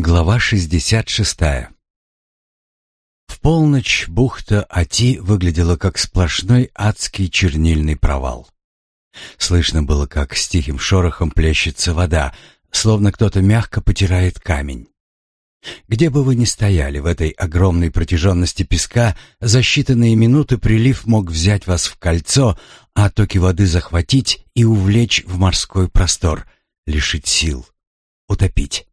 Глава 66. В полночь бухта Ати выглядела как сплошной адский чернильный провал. Слышно было, как с тихим шорохом плещется вода, словно кто-то мягко потирает камень. Где бы вы ни стояли в этой огромной протяженности песка, за считанные минуты прилив мог взять вас в кольцо, а токи воды захватить и увлечь в морской простор, лишить сил, утопить.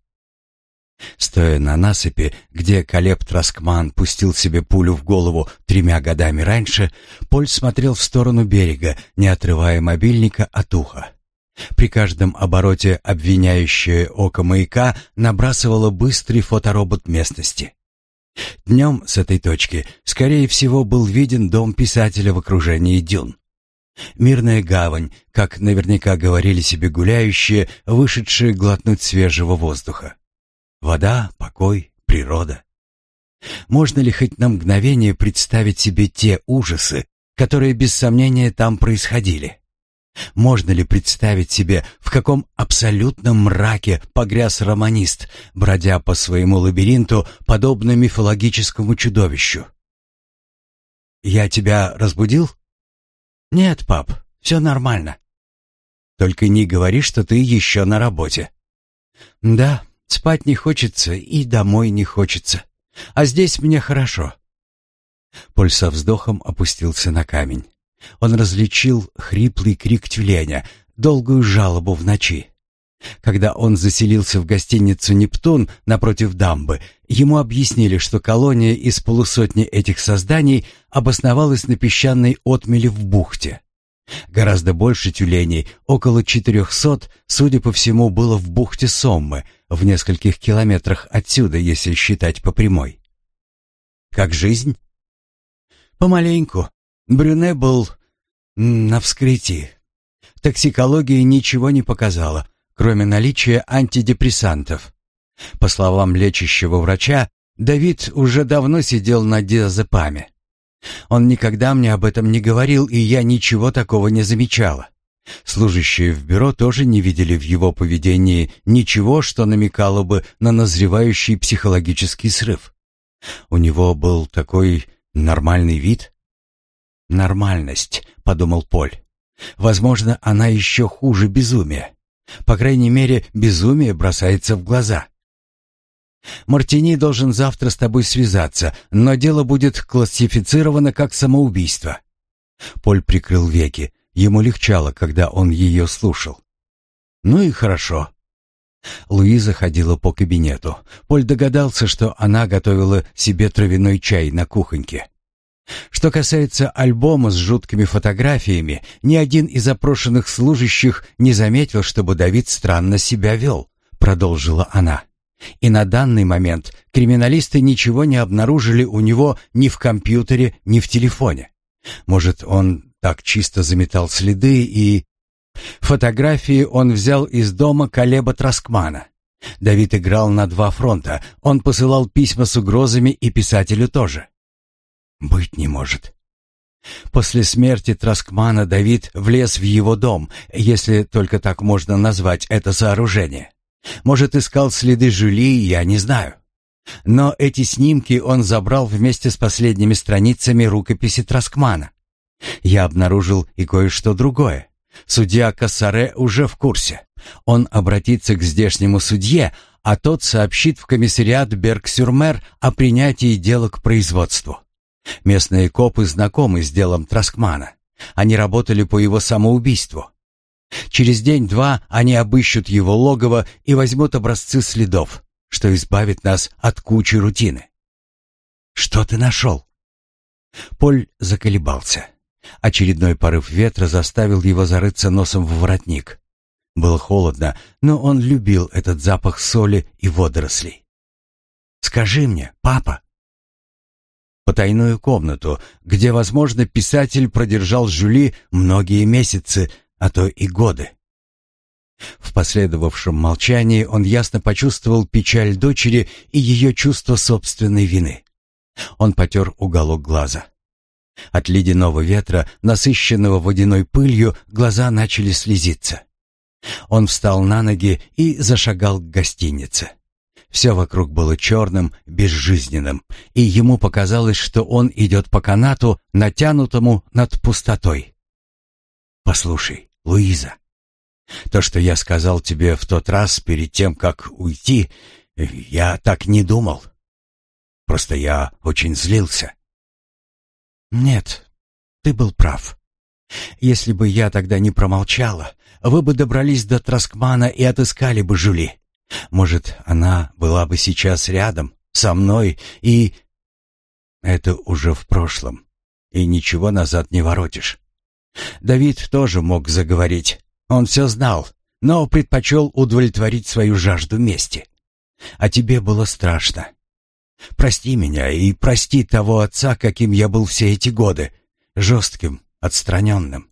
Стоя на насыпи, где Калеб Траскман пустил себе пулю в голову тремя годами раньше, Поль смотрел в сторону берега, не отрывая мобильника от уха. При каждом обороте обвиняющее око маяка набрасывало быстрый фоторобот местности. Днем с этой точки, скорее всего, был виден дом писателя в окружении дюн. Мирная гавань, как наверняка говорили себе гуляющие, вышедшие глотнуть свежего воздуха. Вода, покой, природа. Можно ли хоть на мгновение представить себе те ужасы, которые без сомнения там происходили? Можно ли представить себе, в каком абсолютном мраке погряз романист, бродя по своему лабиринту, подобно мифологическому чудовищу? «Я тебя разбудил?» «Нет, пап, все нормально». «Только не говори, что ты еще на работе». «Да, Спать не хочется и домой не хочется. А здесь мне хорошо. Поль со вздохом опустился на камень. Он различил хриплый крик тюленя, долгую жалобу в ночи. Когда он заселился в гостиницу «Нептун» напротив дамбы, ему объяснили, что колония из полусотни этих созданий обосновалась на песчаной отмеле в бухте. Гораздо больше тюленей, около 400, судя по всему, было в бухте Соммы, в нескольких километрах отсюда, если считать по прямой. Как жизнь? Помаленьку. Брюне был на вскрытии. Токсикология ничего не показала, кроме наличия антидепрессантов. По словам лечащего врача, Давид уже давно сидел на диазепаме. Он никогда мне об этом не говорил, и я ничего такого не замечала. Служащие в бюро тоже не видели в его поведении ничего, что намекало бы на назревающий психологический срыв. У него был такой нормальный вид. «Нормальность», — подумал Поль. «Возможно, она еще хуже безумия. По крайней мере, безумие бросается в глаза». «Мартини должен завтра с тобой связаться, но дело будет классифицировано как самоубийство». Поль прикрыл веки, Ему легчало, когда он ее слушал. «Ну и хорошо», Луиза ходила по кабинету. Поль догадался, что она готовила себе травяной чай на кухоньке. Что касается альбома с жуткими фотографиями, ни один из опрошенных служащих не заметил, чтобы Давид странно себя вел, продолжила она. И на данный момент криминалисты ничего не обнаружили у него ни в компьютере, ни в телефоне. Может, он так чисто заметал следы и... Фотографии он взял из дома Калеба Троскмана. Давид играл на два фронта. Он посылал письма с угрозами и писателю тоже. Быть не может. После смерти Троскмана Давид влез в его дом, если только так можно назвать это сооружение. Может, искал следы Жюли, я не знаю. Но эти снимки он забрал вместе с последними страницами рукописи Троскмана. Я обнаружил и кое-что другое. Судья Кассаре уже в курсе. Он обратится к здешнему судье, а тот сообщит в комиссариат Берг-Сюрмер о принятии дела к производству. Местные копы знакомы с делом Троскмана. Они работали по его самоубийству. Через день-два они обыщут его логово и возьмут образцы следов, что избавит нас от кучи рутины. «Что ты нашел?» Поль заколебался. Очередной порыв ветра заставил его зарыться носом в воротник. Было холодно, но он любил этот запах соли и водорослей. «Скажи мне, папа!» Потайную комнату, где, возможно, писатель продержал Жюли многие месяцы, а то и годы. В последовавшем молчании он ясно почувствовал печаль дочери и ее чувство собственной вины. Он потер уголок глаза. От ледяного ветра, насыщенного водяной пылью, глаза начали слезиться. Он встал на ноги и зашагал к гостинице. Все вокруг было черным, безжизненным, и ему показалось, что он идет по канату, натянутому над пустотой. «Послушай, Луиза, то, что я сказал тебе в тот раз перед тем, как уйти, я так не думал. Просто я очень злился. Нет, ты был прав. Если бы я тогда не промолчала, вы бы добрались до Траскмана и отыскали бы Жюли. Может, она была бы сейчас рядом, со мной, и... Это уже в прошлом, и ничего назад не воротишь. Давид тоже мог заговорить. Он все знал, но предпочел удовлетворить свою жажду мести. А тебе было страшно. Прости меня и прости того отца, каким я был все эти годы, жестким, отстраненным.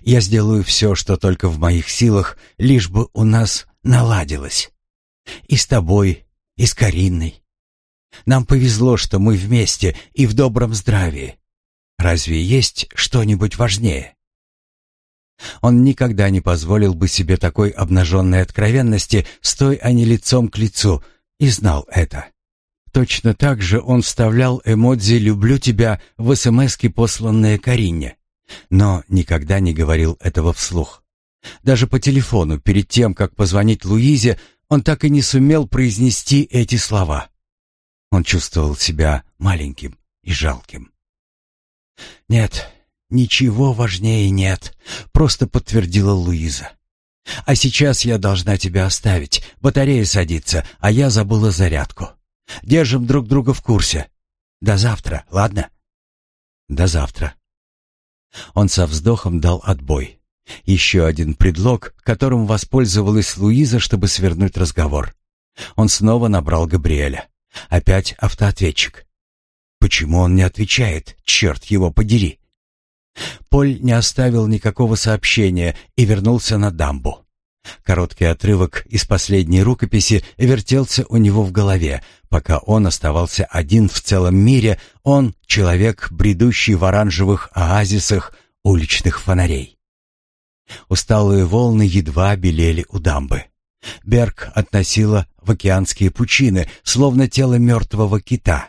Я сделаю все, что только в моих силах, лишь бы у нас наладилось. И с тобой, и с Кариной. Нам повезло, что мы вместе и в добром здравии. Разве есть что-нибудь важнее? Он никогда не позволил бы себе такой обнаженной откровенности, стой они а лицом к лицу, и знал это. Точно так же он вставлял эмодзи «люблю тебя» в СМСки, посланные Карине, но никогда не говорил этого вслух. Даже по телефону, перед тем, как позвонить Луизе, он так и не сумел произнести эти слова. Он чувствовал себя маленьким и жалким. «Нет, ничего важнее нет», — просто подтвердила Луиза. «А сейчас я должна тебя оставить. Батарея садится, а я забыла зарядку». Держим друг друга в курсе. До завтра, ладно? До завтра. Он со вздохом дал отбой. Еще один предлог, которым воспользовалась Луиза, чтобы свернуть разговор. Он снова набрал Габриэля. Опять автоответчик. Почему он не отвечает? Черт его подери. Поль не оставил никакого сообщения и вернулся на дамбу. Короткий отрывок из последней рукописи вертелся у него в голове, пока он оставался один в целом мире, он — человек, бредущий в оранжевых оазисах уличных фонарей. Усталые волны едва белели у дамбы. Берг относила в океанские пучины, словно тело мертвого кита.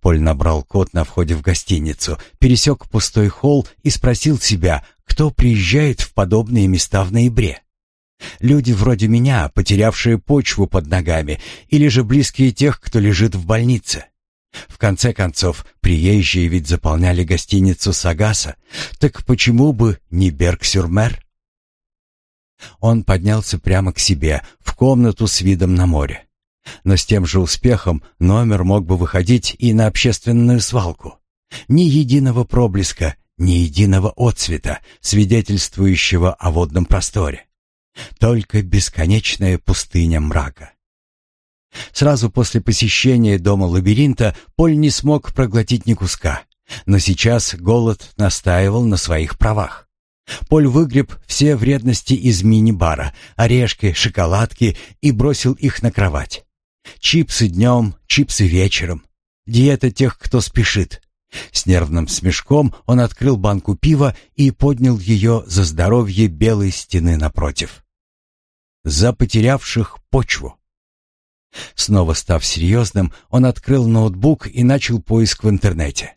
Поль набрал код на входе в гостиницу, пересек пустой холл и спросил себя, кто приезжает в подобные места в ноябре. Люди вроде меня, потерявшие почву под ногами, или же близкие тех, кто лежит в больнице. В конце концов, приезжие ведь заполняли гостиницу Сагаса, так почему бы не Берг-Сюрмер? Он поднялся прямо к себе, в комнату с видом на море. Но с тем же успехом номер мог бы выходить и на общественную свалку. Ни единого проблеска, ни единого отцвета, свидетельствующего о водном просторе. Только бесконечная пустыня мрака. Сразу после посещения дома лабиринта Поль не смог проглотить ни куска, но сейчас голод настаивал на своих правах. Поль выгреб все вредности из мини-бара, орешки, шоколадки и бросил их на кровать. Чипсы днем, чипсы вечером. Диета тех, кто спешит. С нервным смешком он открыл банку пива и поднял ее за здоровье белой стены напротив за потерявших почву. Снова став серьезным, он открыл ноутбук и начал поиск в интернете.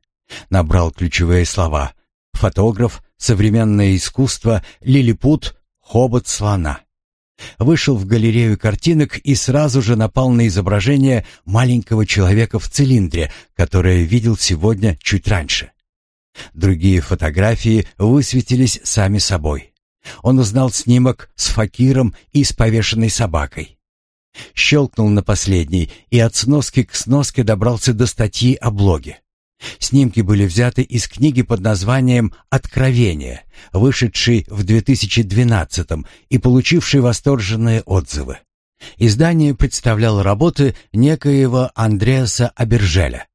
Набрал ключевые слова «фотограф», «современное искусство», «лилипут», «хобот слона». Вышел в галерею картинок и сразу же напал на изображение маленького человека в цилиндре, которое видел сегодня чуть раньше. Другие фотографии высветились сами собой. Он узнал снимок с факиром и с повешенной собакой. Щелкнул на последний и от сноски к сноске добрался до статьи о блоге. Снимки были взяты из книги под названием «Откровение», вышедшей в 2012 и получившей восторженные отзывы. Издание представляло работы некоего Андреаса Абержеля,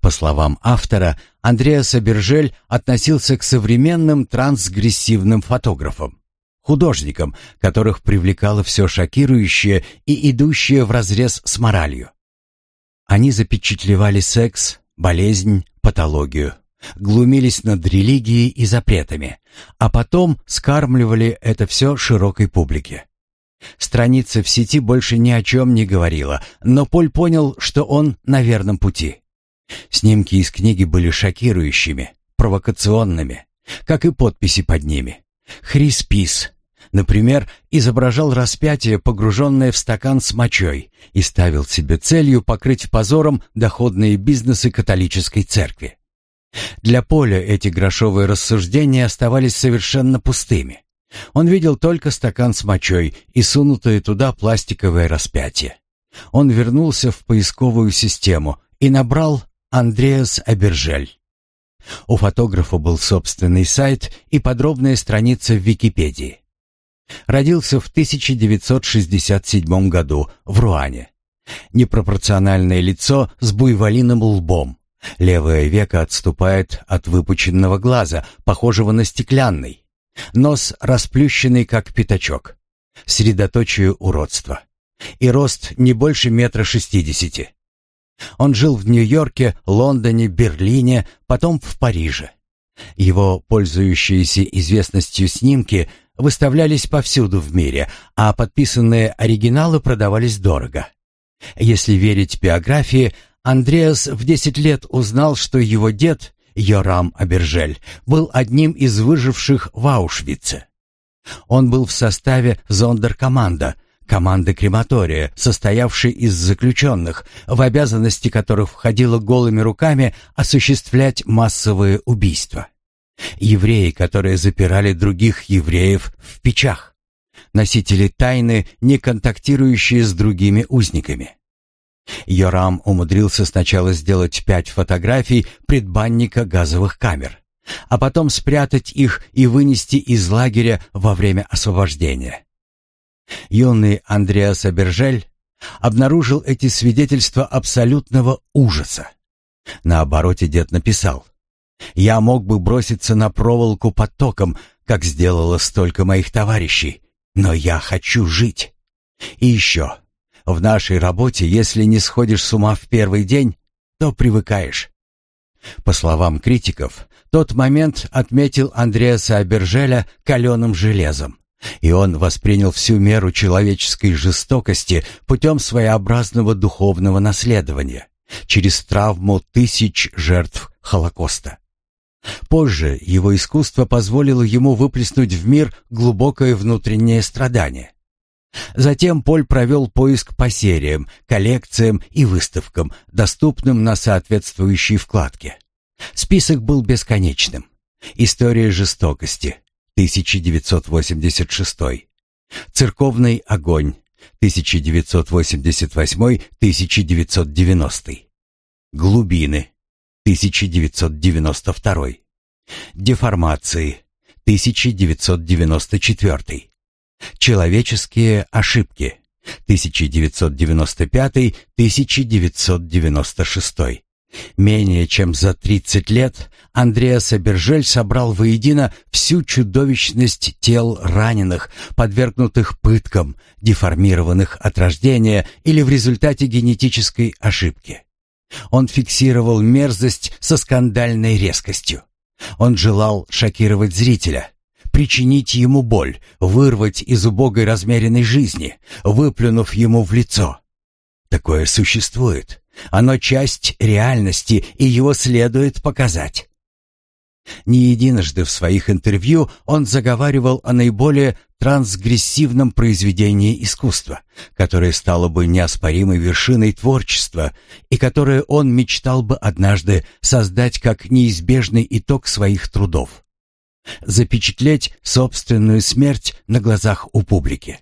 по словам автора, Андреаса Бержель относился к современным трансгрессивным фотографам, художникам, которых привлекало все шокирующее и идущее вразрез с моралью. Они запечатлевали секс, болезнь, патологию, глумились над религией и запретами, а потом скармливали это все широкой публике. Страница в сети больше ни о чем не говорила, но Поль понял, что он на верном пути. Снимки из книги были шокирующими, провокационными, как и подписи под ними. Хриспис, например, изображал распятие, погруженное в стакан с мочой, и ставил себе целью покрыть позором доходные бизнесы католической церкви. Для Поля эти грошовые рассуждения оставались совершенно пустыми. Он видел только стакан с мочой и сунутое туда пластиковое распятие. Он вернулся в поисковую систему и набрал Андреас Абержель. У фотографа был собственный сайт и подробная страница в Википедии. Родился в 1967 году в Руане. Непропорциональное лицо с буйволиным лбом. Левое веко отступает от выпученного глаза, похожего на стеклянный. Нос расплющенный, как пятачок. Средоточие уродства. И рост не больше метра шестидесяти. Он жил в Нью-Йорке, Лондоне, Берлине, потом в Париже. Его пользующиеся известностью снимки выставлялись повсюду в мире, а подписанные оригиналы продавались дорого. Если верить биографии, Андреас в 10 лет узнал, что его дед, Йорам Абержель, был одним из выживших в Аушвице. Он был в составе зондеркоманда – Команда крематория, состоявшей из заключенных, в обязанности которых входило голыми руками осуществлять массовые убийства. Евреи, которые запирали других евреев в печах. Носители тайны, не контактирующие с другими узниками. Йорам умудрился сначала сделать пять фотографий предбанника газовых камер, а потом спрятать их и вынести из лагеря во время освобождения. Юный Андреас Абержель обнаружил эти свидетельства абсолютного ужаса. На обороте дед написал «Я мог бы броситься на проволоку потоком, как сделало столько моих товарищей, но я хочу жить. И еще, в нашей работе, если не сходишь с ума в первый день, то привыкаешь». По словам критиков, тот момент отметил Андреаса Абержеля каленым железом. И он воспринял всю меру человеческой жестокости путем своеобразного духовного наследования, через травму тысяч жертв Холокоста. Позже его искусство позволило ему выплеснуть в мир глубокое внутреннее страдание. Затем Поль провел поиск по сериям, коллекциям и выставкам, доступным на соответствующей вкладке. Список был бесконечным. История жестокости, 1986. Церковный огонь 1988-1990. Глубины 1992. Деформации 1994. Человеческие ошибки 1995-1996. Менее чем за 30 лет Андреас Бержель собрал воедино всю чудовищность тел раненых, подвергнутых пыткам, деформированных от рождения или в результате генетической ошибки. Он фиксировал мерзость со скандальной резкостью. Он желал шокировать зрителя, причинить ему боль, вырвать из убогой размеренной жизни, выплюнув ему в лицо. Такое существует. Оно часть реальности, и его следует показать. Не единожды в своих интервью он заговаривал о наиболее трансгрессивном произведении искусства, которое стало бы неоспоримой вершиной творчества и которое он мечтал бы однажды создать как неизбежный итог своих трудов. Запечатлеть собственную смерть на глазах у публики.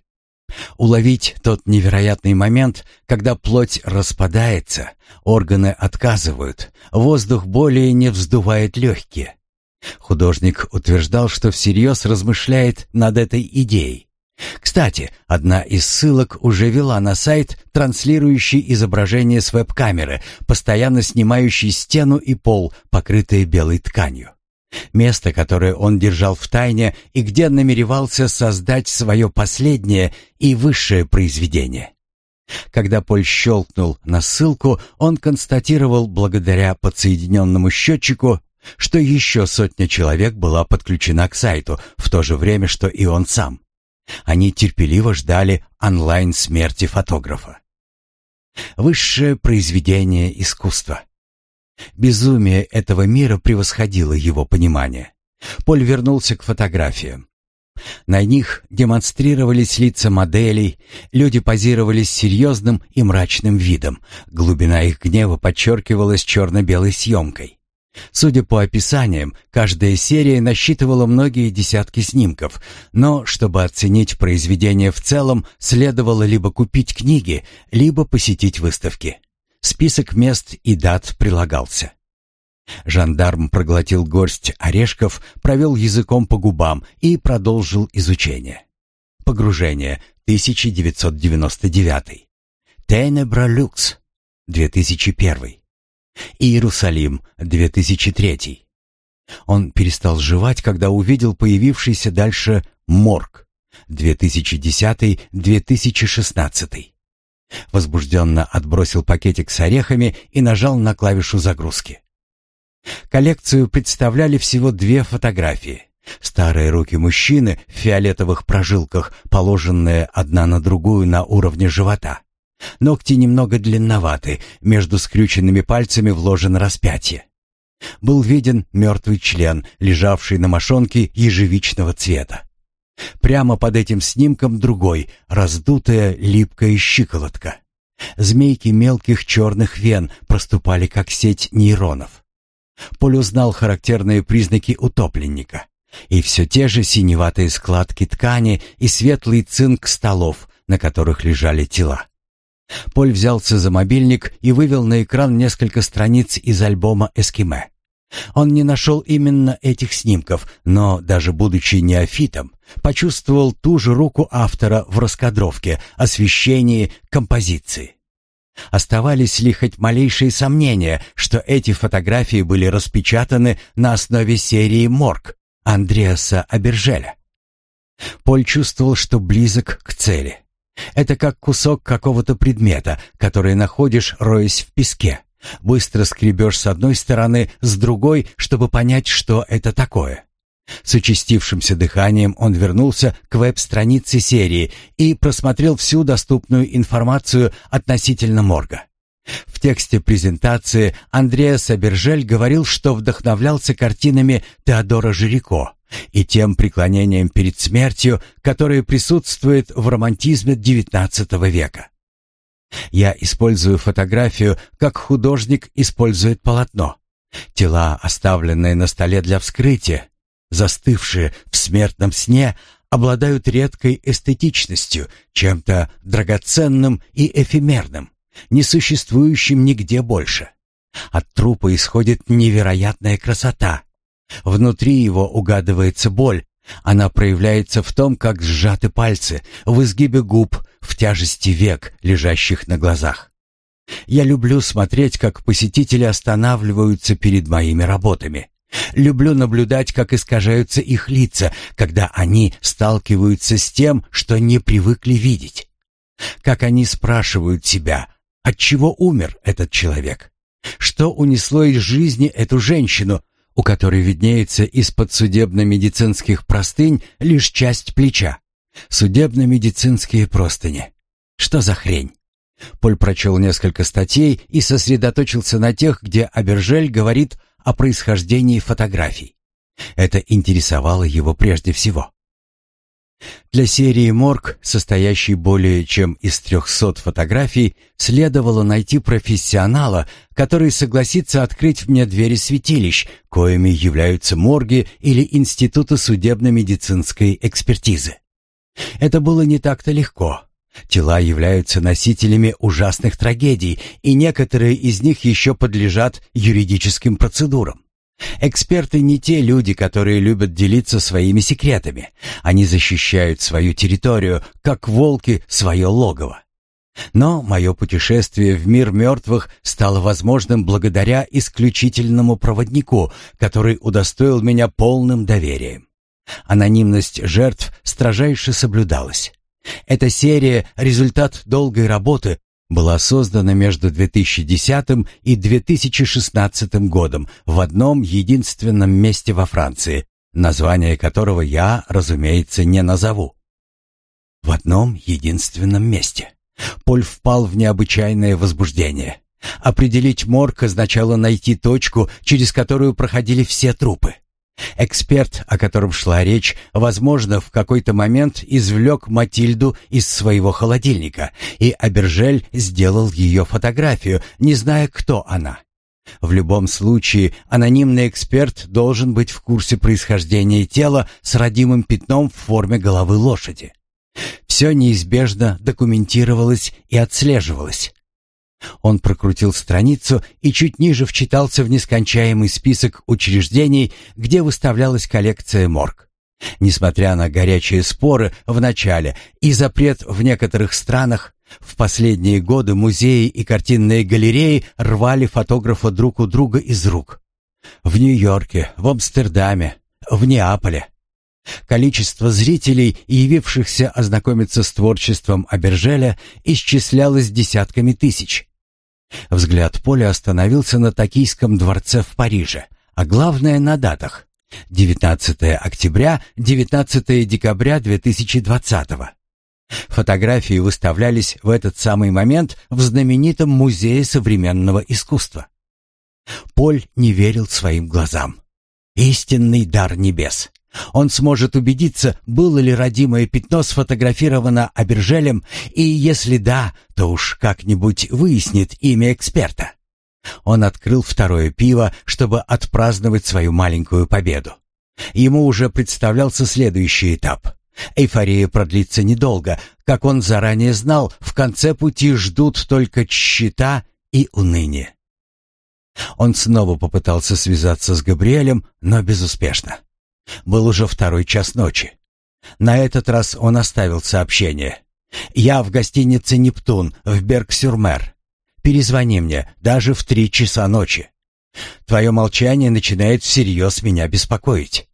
Уловить тот невероятный момент, когда плоть распадается, органы отказывают, воздух более не вздувает легкие. Художник утверждал, что всерьез размышляет над этой идеей. Кстати, одна из ссылок уже вела на сайт, транслирующий изображение с веб-камеры, постоянно снимающий стену и пол, покрытые белой тканью. Место, которое он держал в тайне и где намеревался создать свое последнее и высшее произведение. Когда Поль щелкнул на ссылку, он констатировал благодаря подсоединенному счетчику, что еще сотня человек была подключена к сайту в то же время, что и он сам. Они терпеливо ждали онлайн смерти фотографа. Высшее произведение искусства. Безумие этого мира превосходило его понимание. Поль вернулся к фотографиям. На них демонстрировались лица моделей, люди позировали с серьезным и мрачным видом, глубина их гнева подчеркивалась черно-белой съемкой. Судя по описаниям, каждая серия насчитывала многие десятки снимков, но, чтобы оценить произведение в целом, следовало либо купить книги, либо посетить выставки. Список мест и дат прилагался. Жандарм проглотил горсть орешков, провел языком по губам и продолжил изучение. Погружение 1999. Тенебра Люкс 2001. Иерусалим 2003. Он перестал жевать, когда увидел появившийся дальше морг 2010-2016. Возбужденно отбросил пакетик с орехами и нажал на клавишу загрузки. Коллекцию представляли всего две фотографии. Старые руки мужчины в фиолетовых прожилках, положенные одна на другую на уровне живота. Ногти немного длинноваты, между скрюченными пальцами вложен распятие. Был виден мертвый член, лежавший на мошонке ежевичного цвета. Прямо под этим снимком другой, раздутая липкая щиколотка. Змейки мелких черных вен проступали как сеть нейронов. Поль узнал характерные признаки утопленника. И все те же синеватые складки ткани и светлый цинк столов, на которых лежали тела. Поль взялся за мобильник и вывел на экран несколько страниц из альбома «Эскиме». Он не нашел именно этих снимков, но даже будучи неофитом, почувствовал ту же руку автора в раскадровке, освещении, композиции. Оставались ли хоть малейшие сомнения, что эти фотографии были распечатаны на основе серии «Морг» Андреаса Абержеля? Поль чувствовал, что близок к цели. Это как кусок какого-то предмета, который находишь, роясь в песке. Быстро скребешь с одной стороны, с другой, чтобы понять, что это такое. С очистившимся дыханием он вернулся к веб-странице серии и просмотрел всю доступную информацию относительно морга. В тексте презентации Андреа Сабержель говорил, что вдохновлялся картинами Теодора Жирико и тем преклонением перед смертью, которое присутствует в романтизме XIX века. Я использую фотографию, как художник использует полотно. Тела, оставленные на столе для вскрытия, застывшие в смертном сне, обладают редкой эстетичностью, чем-то драгоценным и эфемерным, несуществующим нигде больше. От трупа исходит невероятная красота. Внутри его угадывается боль, она проявляется в том, как сжаты пальцы, в изгибе губ, в тяжести век, лежащих на глазах. Я люблю смотреть, как посетители останавливаются перед моими работами. Люблю наблюдать, как искажаются их лица, когда они сталкиваются с тем, что не привыкли видеть. Как они спрашивают себя, от чего умер этот человек? Что унесло из жизни эту женщину, у которой виднеется из-под судебно-медицинских простынь лишь часть плеча? Судебно-медицинские простыни. Что за хрень? Поль прочел несколько статей и сосредоточился на тех, где Абержель говорит о происхождении фотографий. Это интересовало его прежде всего. Для серии «Морг», состоящей более чем из 300 фотографий, следовало найти профессионала, который согласится открыть мне двери святилищ, коими являются морги или институты судебно-медицинской экспертизы. Это было не так-то легко, Тела являются носителями ужасных трагедий, и некоторые из них еще подлежат юридическим процедурам. Эксперты не те люди, которые любят делиться своими секретами. Они защищают свою территорию, как волки свое логово. Но мое путешествие в мир мертвых стало возможным благодаря исключительному проводнику, который удостоил меня полным доверием. Анонимность жертв строжайше соблюдалась. Эта серия «Результат долгой работы» была создана между 2010 и 2016 годом в одном единственном месте во Франции, название которого я, разумеется, не назову. В одном единственном месте. Поль впал в необычайное возбуждение. Определить морг означало найти точку, через которую проходили все трупы. Эксперт, о котором шла речь, возможно, в какой-то момент извлек Матильду из своего холодильника, и Абержель сделал ее фотографию, не зная, кто она. В любом случае, анонимный эксперт должен быть в курсе происхождения тела с родимым пятном в форме головы лошади. Все неизбежно документировалось и отслеживалось. Он прокрутил страницу и чуть ниже вчитался в нескончаемый список учреждений, где выставлялась коллекция морг. Несмотря на горячие споры в начале и запрет в некоторых странах, в последние годы музеи и картинные галереи рвали фотографа друг у друга из рук. В Нью-Йорке, в Амстердаме, в Неаполе. Количество зрителей, явившихся ознакомиться с творчеством Абержеля, исчислялось десятками тысяч. Взгляд Поля остановился на Токийском дворце в Париже, а главное на датах. 19 октября, 19 декабря 2020 -го. Фотографии выставлялись в этот самый момент в знаменитом Музее современного искусства. Поль не верил своим глазам. Истинный дар небес. Он сможет убедиться, было ли родимое пятно сфотографировано Абержелем, и если да, то уж как-нибудь выяснит имя эксперта. Он открыл второе пиво, чтобы отпраздновать свою маленькую победу. Ему уже представлялся следующий этап. Эйфория продлится недолго. Как он заранее знал, в конце пути ждут только счета и уныние. Он снова попытался связаться с Габриэлем, но безуспешно. Был уже второй час ночи. На этот раз он оставил сообщение. «Я в гостинице «Нептун» в Берг-Сюрмер. Перезвони мне, даже в три часа ночи. Твое молчание начинает всерьез меня беспокоить.